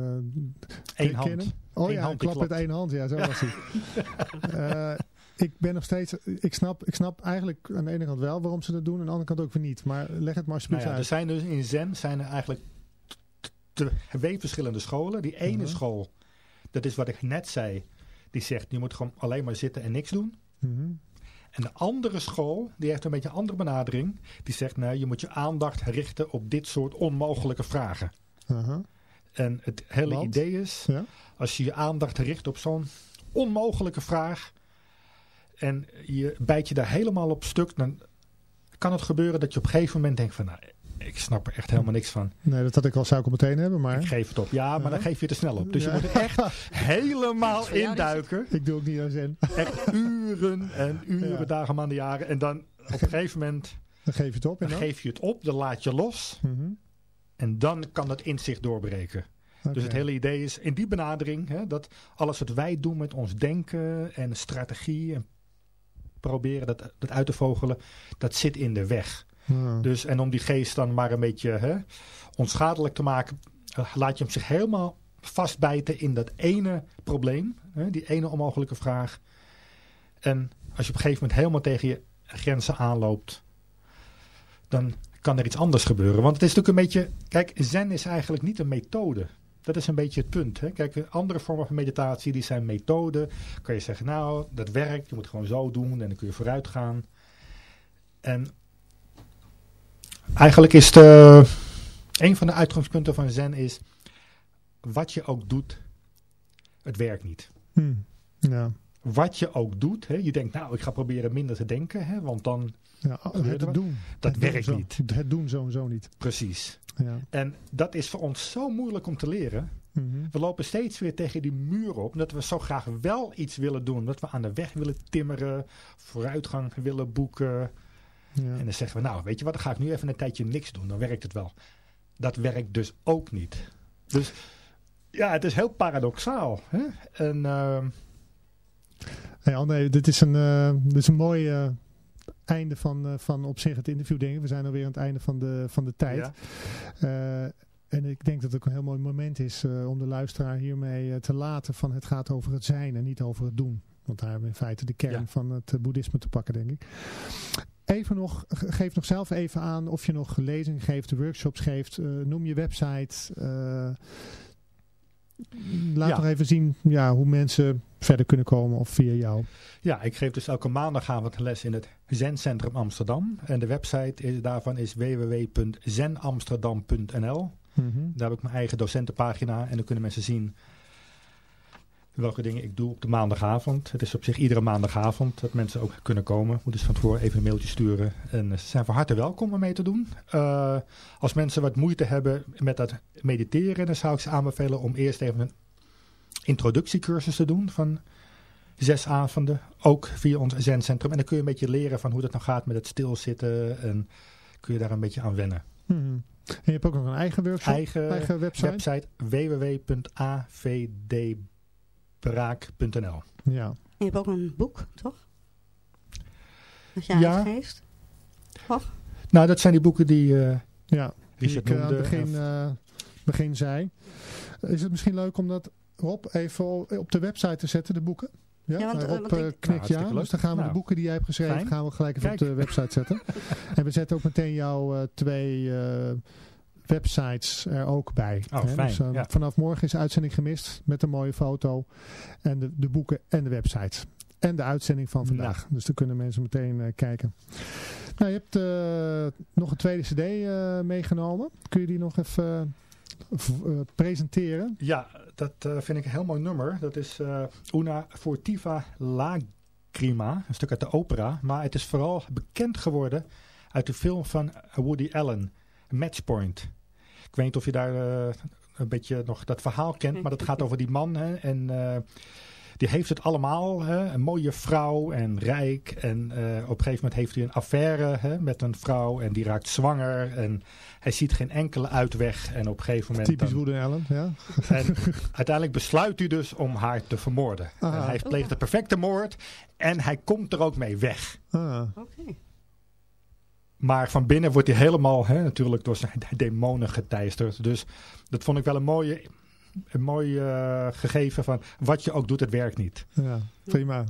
Eén hand. kennen? Oh Eén ja, hand een die klap met één hand. Ja, zo was hij. Eh, ik ben nog steeds, ik snap, ik snap eigenlijk aan de ene kant wel waarom ze dat doen, aan de andere kant ook weer niet. Maar leg het maar Nou alsjeblieft ja, er uit. zijn dus in Zen zijn er eigenlijk twee verschillende scholen. Die ene Mhm. school, dat is wat ik net zei, die zegt je moet gewoon alleen maar zitten en niks doen. Mhm. En de andere school, die heeft een beetje een andere benadering. Die zegt, nou, je moet je aandacht richten op dit soort onmogelijke vragen. Aha. En het hele Want? idee is, Ja. als je je aandacht richt op zo'n onmogelijke vraag... en je bijt je daar helemaal op stuk... dan kan het gebeuren dat je op een gegeven moment denkt van... Nou, ik snap er echt helemaal niks van. Nee, dat had ik al zou ik al meteen hebben, maar Ik geef het op. Ja, maar dan geef je te snel op. Dus Ja. je moet er echt helemaal induiken. ik doe ook niet aan zin. Echt uren en uren, Ja. dagen, maanden, jaren. En dan op een gegeven moment Dan geef je het op en dan dan? geef je het op, dan laat je los. Mhm. En dan kan het inzicht doorbreken. Dus het hele idee is in die benadering hè, dat alles wat wij doen met ons denken en strategie en proberen dat, dat uit te vogelen, dat zit in de weg. Dus, en om die geest dan maar een beetje hè, onschadelijk te maken, eh, laat je hem zich helemaal vastbijten in dat ene probleem, hè, die ene onmogelijke vraag. En als je op een gegeven moment helemaal tegen je grenzen aanloopt, dan kan er iets anders gebeuren. Want het is natuurlijk een beetje, kijk, zen is eigenlijk niet een methode. Dat is een beetje het punt. Hè? Kijk, andere vormen van meditatie, die zijn methoden. Kan je zeggen, nou, dat werkt, je moet het gewoon zo doen en dan kun je vooruit gaan. En eigenlijk is de, een van de uitgangspunten van zen is, wat je ook doet, het werkt niet. Hm. Ja. Wat je ook doet, hè? je denkt, nou, ik ga proberen minder te denken, hè? want dan Ja, er het wat? doen. Dat Het werkt zo- niet. Het doen sowieso niet. precies. Ja. En dat is voor ons zo moeilijk om te leren. Mhm. We lopen steeds weer tegen die muur op. Dat we zo graag wel iets willen doen. Dat we aan de weg willen timmeren. Vooruitgang willen boeken. Ja. En dan zeggen we, nou weet je wat, dan ga ik nu even een tijdje niks doen. Dan werkt het wel. Dat werkt dus ook niet. Dus ja, het is heel paradoxaal. Hè? En Hey André, dit is een, eh, dit is een mooi eh, einde van, eh, van op zich het interview, denk ik. We zijn alweer aan het einde van de, van de tijd. ja, en ik denk dat het ook een heel mooi moment is om de luisteraar hiermee te laten van het gaat over het zijn en niet over het doen. Want daar hebben we in feite de kern Ja. van het boeddhisme te pakken, denk ik. Even nog, ge- geef nog zelf even aan of je nog lezingen geeft, workshops geeft. eh, noem je website. eh, laat Ja. nog even zien ja, hoe mensen verder kunnen komen of via jou. ja, ik geef dus elke maandagavond een les in het Zencentrum Amsterdam. En de website is, daarvan is www.zenamsterdam.nl. Mhm. Daar heb ik mijn eigen docentenpagina en dan kunnen mensen zien welke dingen ik doe op de maandagavond. Het is op zich iedere maandagavond dat mensen ook kunnen komen. Moet dus van tevoren even een mailtje sturen. En ze zijn van harte welkom om mee te doen. Eh, als mensen wat moeite hebben met dat mediteren, dan zou ik ze aanbevelen om eerst even een introductiecursus te doen van zes avonden. Ook via ons zencentrum. En dan kun je een beetje leren van hoe dat nou gaat met het stilzitten. En kun je daar een beetje aan wennen. Mhm. En je hebt ook nog een eigen workshop, Eigen, eigen website. website www.avdbraak.nl. Ja. En je hebt ook een boek, toch? Dat je Ja. uitgeeft. Nou, dat zijn die boeken die eh Ja, die ik eh, aan het begin, eh, begin zei. Is het misschien leuk om dat, Rob, even op de website te zetten, de boeken? Ja, Ja, want, Rob want ik- Nou, ja. Dus dan gaan we de Nou, boeken die jij hebt geschreven, fijn. gaan we gelijk even Kijk. op de website zetten. en we zetten ook meteen jouw eh, twee eh, websites er ook bij. Oh, hè. fijn, Dus, eh, ja. Vanaf morgen is de uitzending gemist met een mooie foto. En de, de boeken en de website. En de uitzending van vandaag. Dus dan kunnen mensen meteen eh, kijken. Nou, je hebt eh, nog een tweede cd eh, meegenomen. Kun je die nog even presenteren? Ja, dat eh, vind ik een heel mooi nummer. Dat is eh, Una Fortiva Lagrima, een stuk uit de opera. Maar het is vooral bekend geworden uit de film van Woody Allen, Matchpoint. Ik weet niet of je daar eh, een beetje nog dat verhaal kent, maar dat gaat over die man. Hè, en eh, die heeft het allemaal, hè, een mooie vrouw en rijk. En eh, op een gegeven moment heeft hij een affaire hè, met een vrouw en die raakt zwanger. En hij ziet geen enkele uitweg. En op een gegeven moment... Typisch dan- Woody Allen, ja. en uiteindelijk besluit hij dus om haar te vermoorden. En hij pleegt de perfecte moord en hij komt er ook mee weg. Ah, Oké. Maar van binnen wordt hij helemaal hè, natuurlijk door zijn demonen geteisterd. Dus dat vond ik wel een mooie, een mooi eh, gegeven van wat je ook doet, het werkt niet. ja, prima.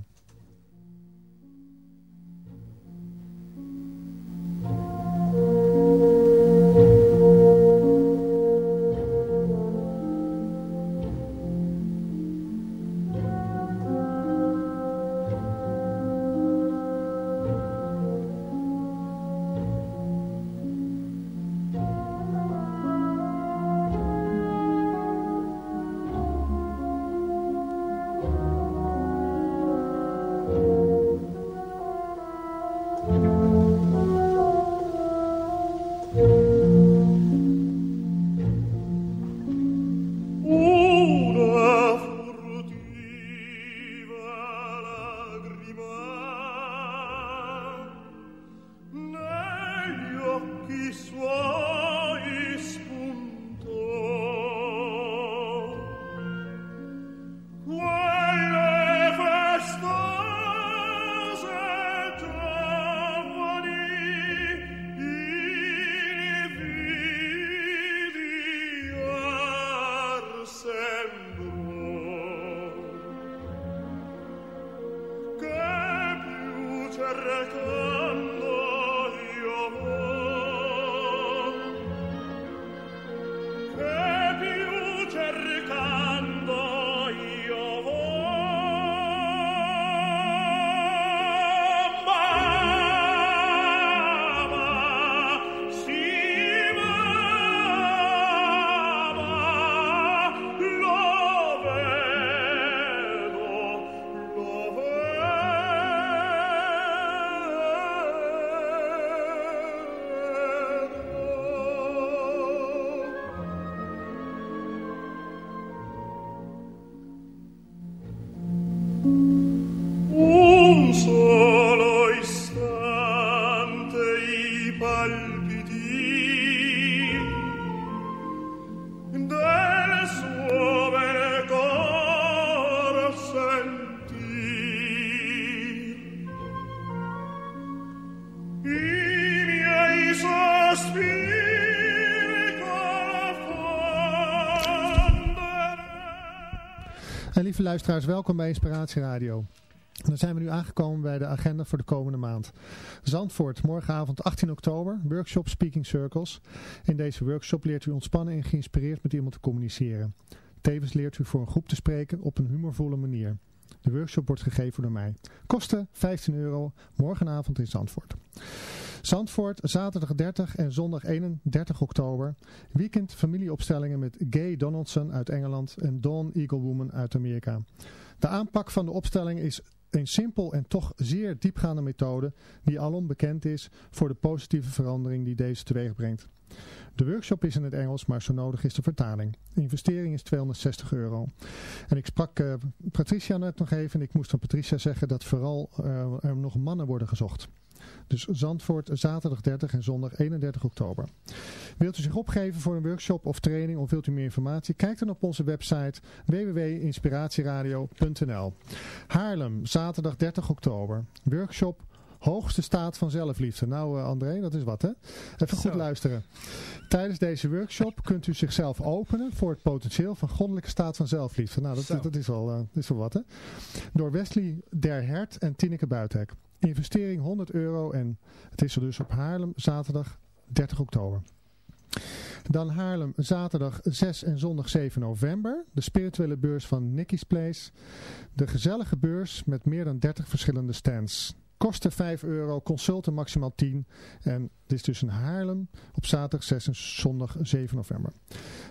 terre lieve luisteraars, welkom bij Inspiratie Radio. Dan zijn we nu aangekomen bij de agenda voor de komende maand. Zandvoort, morgenavond 18 oktober, workshop Speaking Circles. In deze workshop leert u ontspannen en geïnspireerd met iemand te communiceren. Tevens leert u voor een groep te spreken op een humorvolle manier. De workshop wordt gegeven door mij. Kosten 15 euro, morgenavond in Zandvoort. Zandvoort, zaterdag 30 en zondag 31 oktober. Weekend familieopstellingen met Gay Donaldson uit Engeland en Dawn Eaglewoman uit Amerika. De aanpak van de opstelling is een simpel en toch zeer diepgaande methode die alom bekend is voor de positieve verandering die deze teweeg brengt. De workshop is in het Engels, maar zo nodig is de vertaling. Investering is 260 euro. En ik sprak eh, Patricia net nog even en ik moest aan Patricia zeggen dat vooral eh, er nog mannen worden gezocht. Dus Zandvoort zaterdag 30 en zondag 31 oktober. Wilt u zich opgeven voor een workshop of training of wilt u meer informatie? Kijk dan op onze website www.inspiratieradio.nl Haarlem, zaterdag 30 oktober. Workshop Hoogste staat van zelfliefde. Nou uh, André, dat is wat hè? Even goed Zo. luisteren. Tijdens deze workshop kunt u zichzelf openen voor het potentieel van goddelijke staat van zelfliefde. Nou, dat, dat, is, wel, eh, is wel wat hè? Door Wesley Der Hert en Tineke Buitenhek. Investering 100 euro en het is er dus op Haarlem zaterdag 30 oktober. Dan Haarlem zaterdag 6 en zondag 7 november. De spirituele beurs van Nicky's Place. De gezellige beurs met meer dan 30 verschillende stands. Kosten 5 euro, consulten maximaal 10. En dit is dus in Haarlem op zaterdag 6 en zondag 7 november.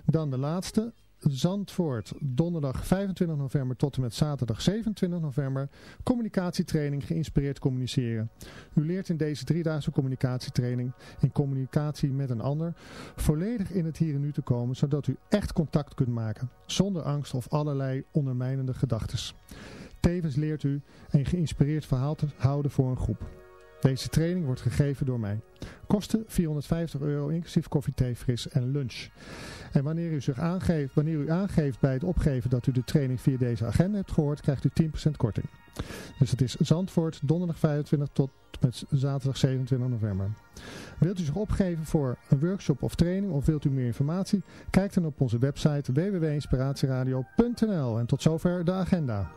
Dan de laatste. Zandvoort, donderdag 25 november tot en met zaterdag 27 november. Communicatietraining geïnspireerd communiceren. U leert in deze driedaagse communicatietraining in communicatie met een ander volledig in het hier en nu te komen, zodat u echt contact kunt maken, zonder angst of allerlei ondermijnende gedachten. Tevens leert u een geïnspireerd verhaal te houden voor een groep. Deze training wordt gegeven door mij. Kosten 450 euro inclusief koffie, thee, fris en lunch. En wanneer u, zich aangeeft, wanneer u aangeeft bij het opgeven dat u de training via deze agenda hebt gehoord, krijgt u 10% korting. Dus het is Zandvoort, donderdag 25 tot met zaterdag 27 november. Wilt u zich opgeven voor een workshop of training of wilt u meer informatie? Kijk dan op onze website www.inspiratieradio.nl En tot zover de agenda.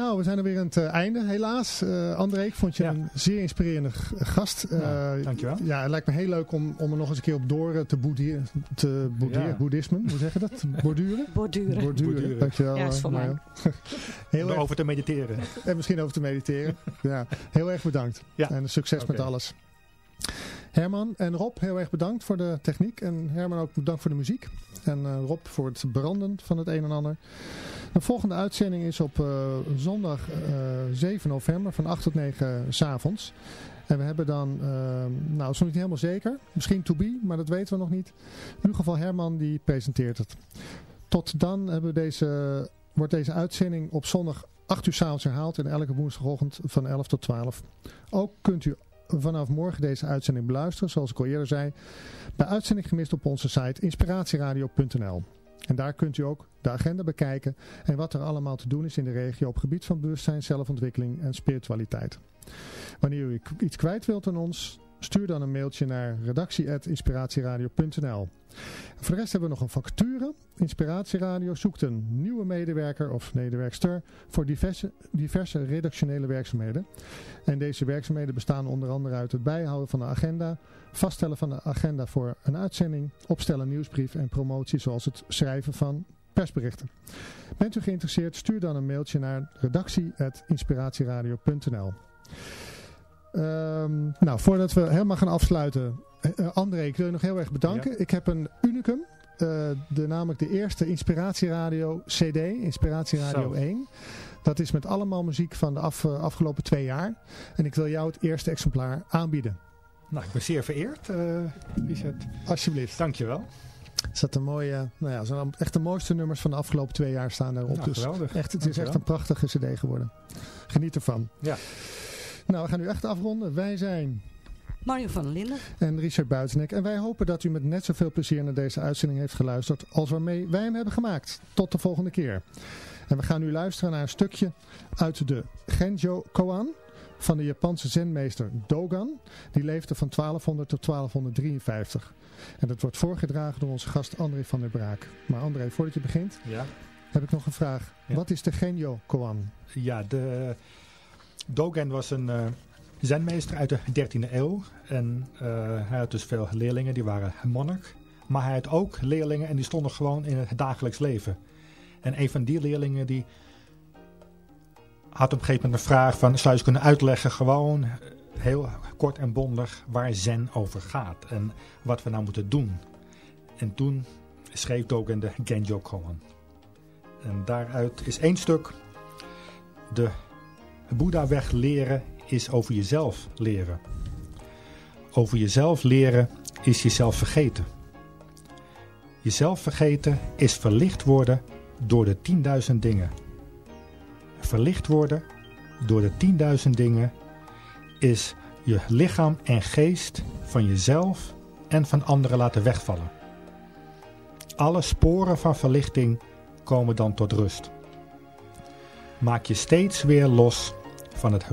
Nou, we zijn er weer aan het eh, einde, helaas. Eh André, ik vond je Ja. een zeer inspirerende g- gast. Nou, Eh, dankjewel. Ja, het lijkt me heel leuk om, om er nog eens een keer op door eh, te, boedieren, te boedieren, Ja. boeddhismen. Hoe zeg je dat? Borduren? Borduren. Borduren, Borduren. dankjewel. Ja, is eh, voor mij. Heel Om erg, erover te mediteren. en misschien over te mediteren. ja, heel erg bedankt. Ja. En succes met alles. Herman en Rob, heel erg bedankt voor de techniek. En Herman ook bedankt voor de muziek. En eh, Rob voor het branden van het een en ander. De volgende uitzending is op eh, zondag eh, 7 november van 8 tot 9 s avonds. En we hebben dan, nou dat is nog niet helemaal zeker, misschien to be, maar dat weten we nog niet. In ieder geval Herman die presenteert het. Tot dan hebben we deze, wordt deze uitzending op zondag 8 uur s'avonds herhaald en elke woensdagochtend van 11 tot 12. Ook kunt u vanaf morgen deze uitzending beluisteren, zoals ik al eerder zei, bij uitzending gemist op onze site inspiratieradio.nl. En daar kunt u ook de agenda bekijken en wat er allemaal te doen is in de regio op gebied van bewustzijn, zelfontwikkeling en spiritualiteit. Wanneer u iets kwijt wilt aan ons, stuur dan een mailtje naar redactie.inspiratieradio.nl Voor de rest hebben we nog een vacature. Inspiratieradio zoekt een nieuwe medewerker of medewerkster voor diverse, diverse redactionele werkzaamheden. En deze werkzaamheden bestaan onder andere uit het bijhouden van de agenda, vaststellen van de agenda voor een uitzending, opstellen nieuwsbrief en promotie zoals het schrijven van persberichten. Bent u geïnteresseerd, stuur dan een mailtje naar redactie.inspiratieradio.nl Um, nou, voordat we helemaal gaan afsluiten, uh, André, ik wil je nog heel erg bedanken. Ja. Ik heb een unicum, uh, de, namelijk de eerste Inspiratieradio CD, Inspiratieradio Zo. 1. Dat is met allemaal muziek van de af, uh, afgelopen twee jaar. En ik wil jou het eerste exemplaar aanbieden. Nou, ik ben zeer vereerd, uh, Richard. Alsjeblieft. Dankjewel. Er zat een mooie, nou ja, zijn echt de mooiste nummers van de afgelopen twee jaar staan daarop. Nou, dus geweldig. echt, het is Dankjewel. echt een prachtige cd geworden. Geniet ervan. Ja. Nou, we gaan nu echt afronden. Wij zijn Mario van der Linden. en Richard Buitenek. En wij hopen dat u met net zoveel plezier naar deze uitzending heeft geluisterd als waarmee wij hem hebben gemaakt. Tot de volgende keer. En we gaan nu luisteren naar een stukje uit de Genjo Koan van de Japanse zenmeester Dogan. Die leefde van 1200 tot 1253. En dat wordt voorgedragen door onze gast André van der Braak. Maar André, voordat je begint, Ja. heb ik nog een vraag. Ja. Wat is de Genjo Koan? Ja, de Dogen was een eh, zenmeester uit de 13e eeuw. En eh, hij had dus veel leerlingen, die waren monnik. Maar hij had ook leerlingen en die stonden gewoon in het dagelijks leven. En een van die leerlingen die had op een gegeven moment een vraag van... zou je kunnen uitleggen gewoon heel kort en bondig waar zen over gaat. En wat we nou moeten doen. En toen schreef Dogen de Genjo Koan. En daaruit is één stuk... De Boeddha-weg leren is over jezelf leren. Over jezelf leren is jezelf vergeten. Jezelf vergeten is verlicht worden door de 10.000 dingen. Verlicht worden door de 10.000 dingen is je lichaam en geest van jezelf en van anderen laten wegvallen. Alle sporen van verlichting komen dan tot rust. Maak je steeds weer los van het